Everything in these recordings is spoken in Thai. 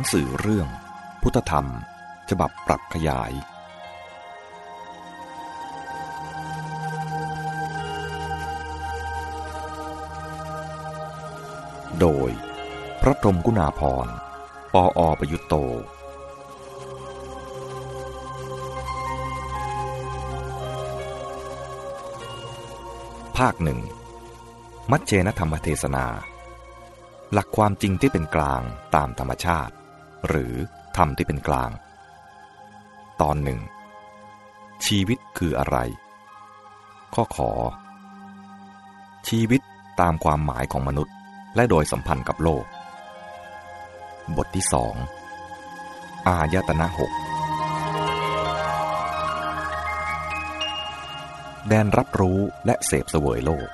นังสือเรื่อง พุทธธรรม ฉบับปรับขยาย โดย พระพรมกุณาพร ปออประยุตโต ภาคหนึ่ง มัชเชนธรรมเทศนาหลักความจริงที่เป็นกลางตามธรรมชาติ หรือธรรมที่เป็นกลาง ตอนหนึ่ง ชีวิตคืออะไร ข้อขอ ชีวิตตามความหมายของมนุษย์และโดยสัมพันธ์กับโลก บทที่สองอายตนะหกแดนรับรู้และเสพเสวยโลก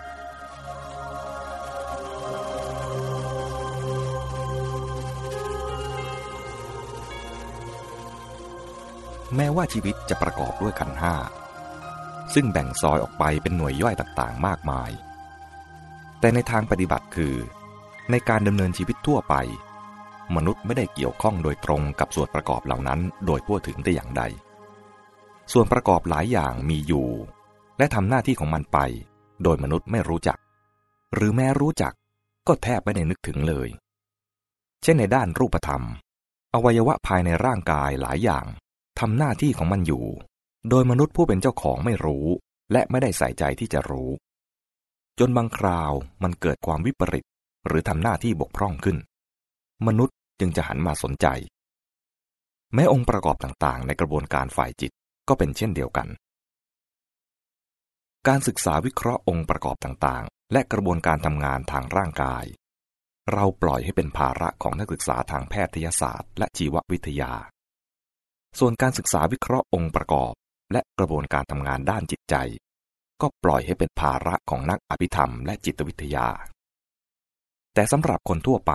แม้ว่าชีวิตจะประกอบด้วยขันห้า ซึ่งแบ่งซอยออกไปเป็นหน่วยย่อยต่างๆ มากมาย แต่ในทางปฏิบัติคือ ในการดำเนินชีวิตทั่วไป มนุษย์ไม่ได้เกี่ยวข้องโดยตรงกับส่วนประกอบเหล่านั้น โดยทั่วถึงแต่อย่างใด ส่วนประกอบหลายอย่างมีอยู่ และทำหน้าที่ของมันไป โดยมนุษย์ไม่รู้จัก หรือแม้รู้จักก็แทบไม่ได้นึกถึงเลย เช่นในด้านรูปธรรม อวัยวะภายในร่างกายหลายอย่าง ทำหน้าที่ของมันอยู่ โดยมนุษย์ผู้เป็นเจ้าของไม่รู้ และไม่ได้ใส่ใจที่จะรู้ จนบางคราวมันเกิดความวิปริตหรือทำหน้าที่บกพร่องขึ้น มนุษย์จึงจะหันมาสนใจ แม้องค์ประกอบต่างๆ ในกระบวนการฝ่ายจิตก็เป็นเช่นเดียวกัน การศึกษาวิเคราะห์องค์ประกอบต่างๆ และกระบวนการทำงานทางร่างกาย เราปล่อยให้เป็นภาระของนักศึกษาทางแพทยศาสตร์ และชีววิทยา ส่วนการศึกษาวิเคราะห์องค์ประกอบ และกระบวนการทำงานด้านจิตใจ ก็ปล่อยให้เป็นภาระของนักอภิธรรมและจิตวิทยา แต่สำหรับคนทั่วไป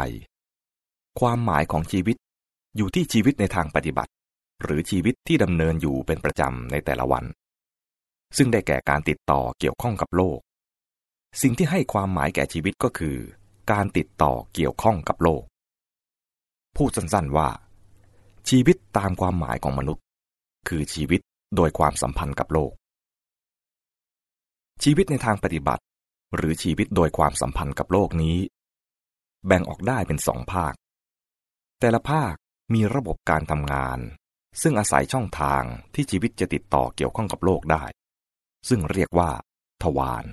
ความหมายของชีวิตอยู่ที่ชีวิตในทางปฏิบัติ หรือชีวิตที่ดำเนินอยู่เป็นประจำในแต่ละวัน ซึ่งได้แก่การติดต่อเกี่ยวข้องกับโลก สิ่งที่ให้ความหมายแก่ชีวิตก็คือ การติดต่อเกี่ยวข้องกับโลก พูดสั้นๆว่า ชีวิตตามความหมายของมนุษย์ คือชีวิตโดยความสัมพันธ์กับโลก ชีวิตในทางปฏิบัติ หรือชีวิตโดยความสัมพันธ์กับโลกนี้ แบ่งออกได้เป็นสองภาค แต่ละภาคมีระบบการทำงาน ซึ่งอาศัยช่องทางที่ชีวิตจะติดต่อเกี่ยวข้องกับโลกได้ ซึ่งเรียกว่า ทวาร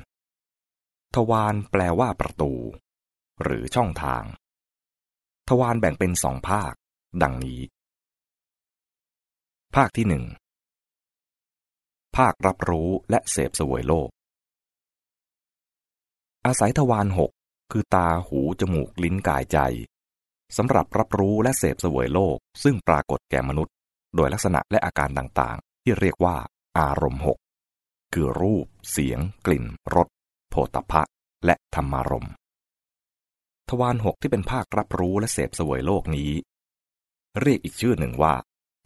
ทวารแปลว่าประตู หรือช่องทาง ทวารแบ่งเป็นสองภาค ดังนี้ ภาคที่หนึ่งภาครับรู้และเสพสวยโลก อาศัยทวารหกคือตาหูจมูกลิ้นกายใจสำหรับรับรู้และเสพสวยโลก ซึ่งปรากฏแก่มนุษย์ โดยลักษณะและอาการต่างๆ ที่เรียกว่าอารมณ์หกคือรูป เสียง กลิ่นรสโผฏฐะและธรรมารมณ์ทวารหกที่เป็นภาครับรู้และเสพสวยโลกนี้ เรียกอีกชื่อหนึ่งว่า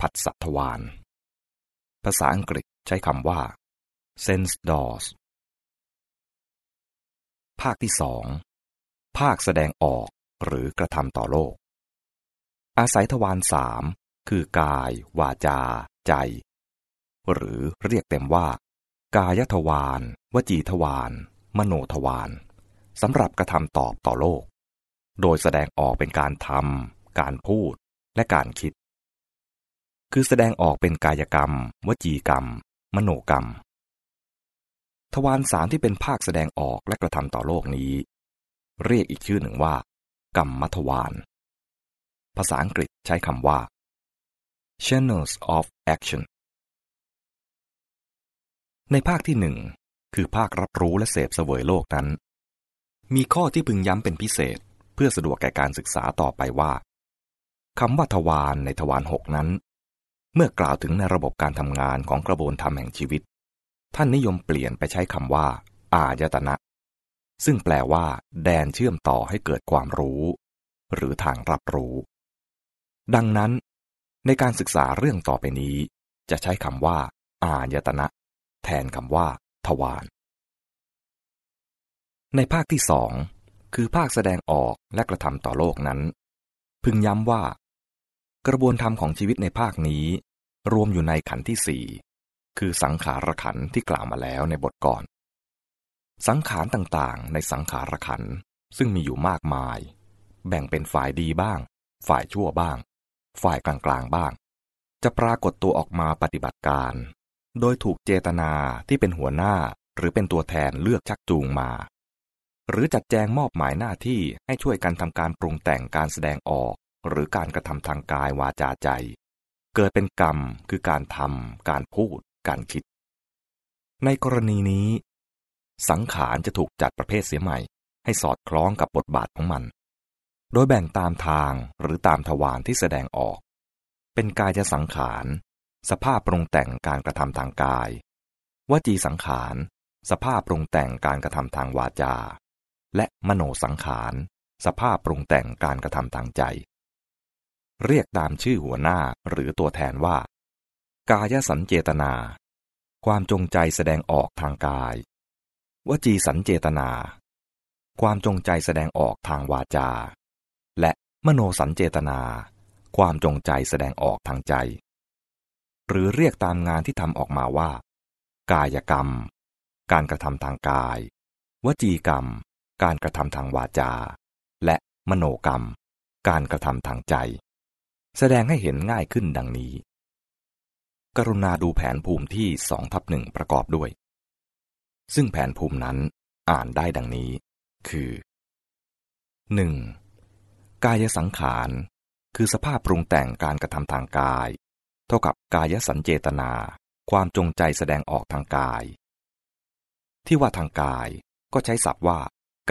ผัสสะทวาร ภาษาอังกฤษใช้คำว่า sense doors ภาคที่สอง ภาคแสดงออกหรือกระทำต่อโลก อาศัยทวารสามคือกาย วาจา ใจ หรือเรียกเต็มว่า กายทวารวจีทวารมโนทวารสำหรับกระทำตอบต่อโลก โดยแสดงออกเป็นการทำการพูดและการคิด คือแสดงออกเป็นกายกรรม วจีกรรม มโนกรรม ทวารสามที่เป็นภาคแสดงออกและกระทำต่อโลกนี้ เรียกอีกชื่อหนึ่งว่า กรรมมัทวารภาษาอังกฤษใช้คำว่า channels of action ในภาคที่หนึ่งคือภาครับรู้และเสพเสวยโลกนั้น มีข้อที่พึงย้ำเป็นพิเศษเพื่อสะดวกแก่การศึกษาต่อไปว่าคำว่าทวารในทวารหกนั้น เมื่อกล่าวถึงในระบบการทำงานของกระบวนการแห่งชีวิต ท่านนิยมเปลี่ยนไปใช้คำว่า อายตนะ ซึ่งแปลว่า แดนเชื่อมต่อให้เกิดความรู้ หรือทางรับรู้ ดังนั้น ในการศึกษาเรื่องต่อไปนี้ จะใช้คำว่า อายตนะ แทนคำว่า ทวารในภาคที่สองคือภาคแสดงออกและกระทำต่อโลกนั้น พึงย้ำว่า กระบวนธรรมของชีวิตในภาคนี้ รวมอยู่ในขันธ์ที่สี่คือสังขารขันธ์ที่กล่าวมาแล้วในบทก่อน สังขารต่างๆ ในสังขารขันธ์ซึ่งมีอยู่มากมาย แบ่งเป็นฝ่ายดีบ้าง ฝ่ายชั่วบ้าง ฝ่ายกลางๆบ้าง จะปรากฏตัวออกมาปฏิบัติการ โดยถูกเจตนาที่เป็นหัวหน้าหรือเป็นตัวแทนเลือกชักจูงมา หรือจัดแจงมอบหมายหน้าที่ให้ช่วยกันทำการปรุงแต่งการแสดงออก หรือการกระทำทางกายวาจาใจ เกิดเป็นกรรมคือการทำการพูด การคิด ในกรณีนี้ สังขารจะถูกจัดประเภทเสียใหม่ ให้สอดคล้องกับบทบาทของมัน โดยแบ่งตามทางหรือตามทวารที่แสดงออก เป็นกายจะสังขาร สภาพปรุงแต่งการกระทำทางกายวจีสังขาร สภาพปรุงแต่งการกระทำทางวาจา และมโนสังขาร สภาพปรุงแต่งการกระทำทางใจ เรียกตามชื่อหัวหน้าหรือตัวแทนว่า กายสัญเจตนา ความจงใจแสดงออกทางกาย วจีสัญเจตนา ความจงใจแสดงออกทางวาจา และมโนสัญเจตนา ความจงใจแสดงออกทางใจ หรือเรียกตามงานที่ทำออกมาว่า กายกรรม การกระทำทางกาย วจีกรรม การกระทำทางวาจา และมโนกรรม การกระทำทางใจ แสดงให้เห็นง่ายขึ้นดังนี้ กรุณาดูแผนภูมิที่สองทับหนึ่งประกอบด้วย ซึ่งแผนภูมินั้นอ่านได้ดังนี้ คือ 1. กายสังขาร คือสภาพปรุงแต่งการกระทำทางกาย เท่ากับกายสัญเจตนา ความจงใจแสดงออกทางกาย ที่ว่าทางกายก็ใช้ศัพท์ว่า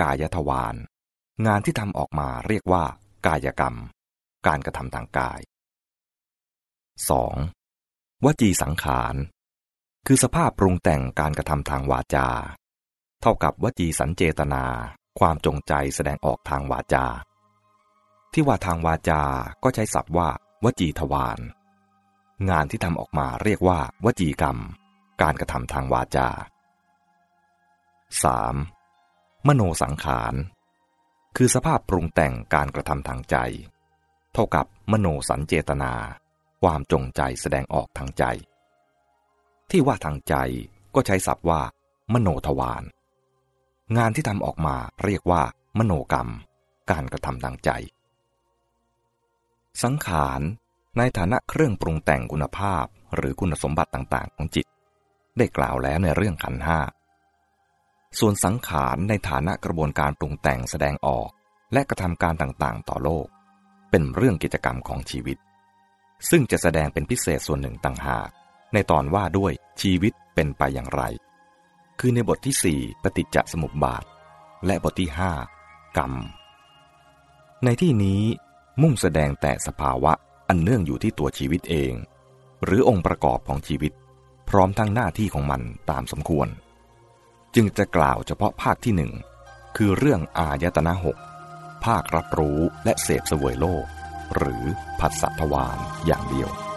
กายทวาร งานที่ทำออกมาเรียกว่ากายกรรม การกระทำทางกาย 2. วจีสังขาร คือสภาพปรุงแต่งการกระทำทางวาจา เท่ากับวจีสัญเจตนา ความจงใจแสดงออกทางวาจา ที่ว่าทางวาจาก็ใช้ศัพท์ว่า วจีทวารงานที่ทำออกมาเรียกว่า วจีกรรม การกระทำทางวาจา 3. มโนสังขาร คือสภาพปรุงแต่งการกระทำทางใจ เท่ากับมโนสัญเจตนา ความจงใจแสดงออกทางใจ ที่ว่าทางใจก็ใช้ศัพท์ว่า มโนทวารงานที่ทำออกมาเรียกว่า มโนกรรม การกระทำทางใจ สังขารในฐานะเครื่องปรุงแต่งคุณภาพหรือคุณสมบัติต่างๆ ของจิต ได้กล่าวแล้วในเรื่องขันห้าส่วนสังขารในฐานะกระบวนการปรุงแต่งแสดงออก และกระทำการต่างๆ ต่อโลก เป็นเรื่องกิจกรรมของชีวิต ซึ่งจะแสดงเป็นพิเศษส่วนหนึ่งต่างหาก ในตอนว่าด้วยชีวิตเป็นไปอย่างไร คือในบทที่ 4 ปฏิจจสมุปบาท และบทที่ 5 กรรม ในที่นี้มุ่งแสดงแต่สภาวะอันเนื่องอยู่ที่ตัวชีวิตเอง หรือองค์ประกอบของชีวิต พร้อมทั้งหน้าที่ของมันตามสมควร จึงจะกล่าวเฉพาะภาคที่หนึ่งคือเรื่องอายตนะหก ภาครับรู้และเสพสวยโลก หรือผัสสะทวารอย่างเดียว